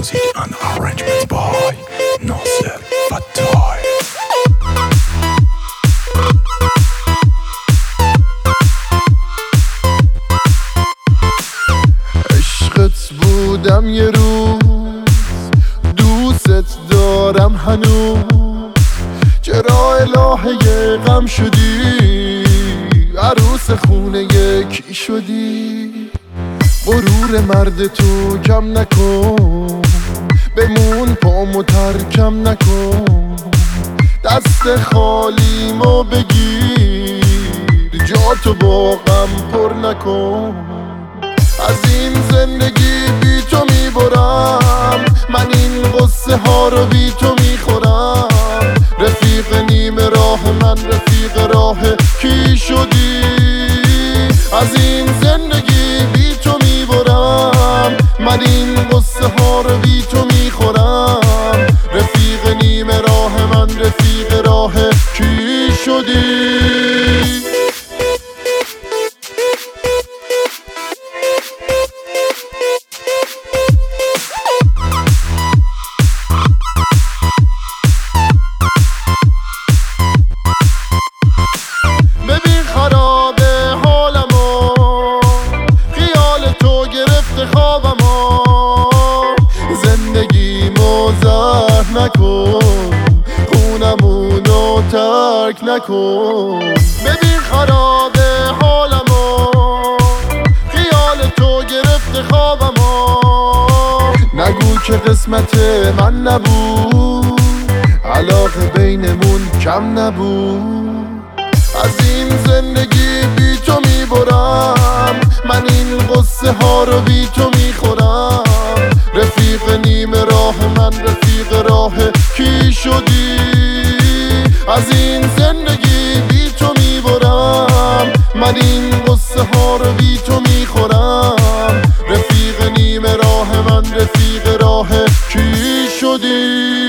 Music and arrangements by Nasser بودم یه روز دوست دارم هنوز. چرا الهه غم شدی؟ عروس خونه یکی شدی؟ غرور مرد تو کم نکن. ترکم نکن. دست خالیمو بگیر. جاتو با غم پر نکن. از این زندگی بی تو می‌برم. من این غصه ها رو بی تو می‌خورم. رفیق نیم راه من رفیق راه کی شدی؟ از این زندگی بی تو می‌برم. من این غصه ها رو بی تو نکن. خونمونو ترک نکن. ببین خراب حالمو. خیال تو گرفته خوابمو. نگو که قسمت من نبود. علاقه بینمون کم نبود. از این زندگی بی تو می‌برم. من این قصه ها رو بی تو می‌خورم. رفیق نیم راه من رفیق راه کی شدی؟ از این زندگی بی تو می‌برم. من این قصه ها رو بی تو می‌خورم. رفیق نیم راه من رفیق راه کی شدی؟